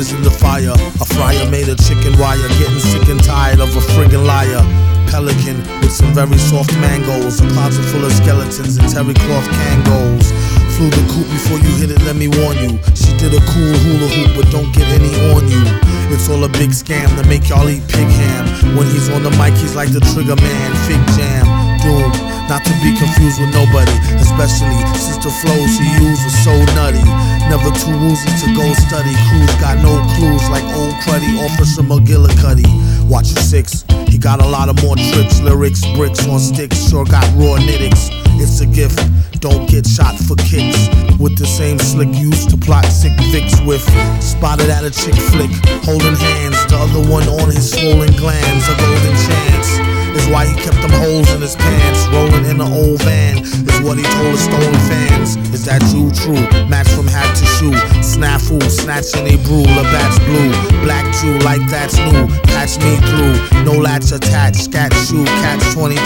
is in the fire. A fryer made of chicken wire, getting sick and tired of a friggin' liar pelican with some very soft mangoes. A closet full of skeletons and terry cloth Kangols. Flew the coop before you hit it, let me warn you. She did a cool hula hoop, but don't get any on you. It's all a big scam to make y'all eat pig ham. When he's on the mic, he's like the trigger man, fig jam, doom. Not to be confused with nobody, especially since the flows he used was so nutty. Never too woozy to go study. Crews got no clues like old cruddy Officer McGillicuddy. Watch your six, he got a lot of more tricks, lyrics, bricks on sticks, sure got raw nitticks. It's a gift, don't get shot for kicks. With the same slick used to plot sick Vicks with. Spotted at a chick flick, holding hands, the other one on his swollen glands, a golden chance is why he kept them holes in his pants. Rolling in an old van is what he told his stolen Is that you true? Match from hat to shoe. Snafu, snatching a brew. Labatt's blue. Black Jew, like that's new. Patch me through. No latch attached. Scat shoe, catch 22.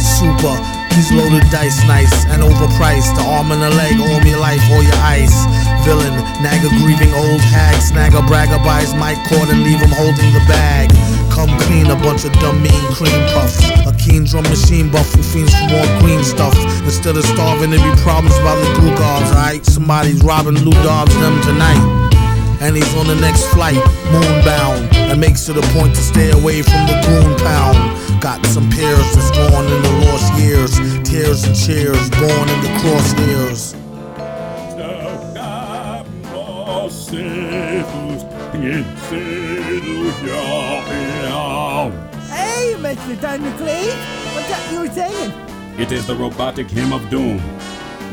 Super. These loaded dice, nice and overpriced. The arm and the leg, all me life, all your ice. Villain, nag a grieving old hag. Snag a bragger his mic cord and leave him holding the bag. Come clean, a bunch of dumb mean cream puffs. Keen drum machine buff who fiends for more green stuff. Instead of starving, there be problems by the blue guards, alright? Somebody's robbing Lou Dobbs them tonight. And he's on the next flight, moonbound. And makes it a point to stay away from the goon pound. Got some peers that's gone in the lost years. Tears and cheers, born in the cross crosshairs. Hey, Mr. Thundercleave! What's that you were saying? It is the robotic hymn of doom.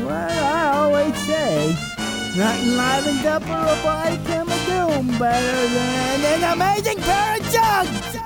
Well, I always say, nothing livens up a robotic hymn of doom better than an amazing pair of jugs!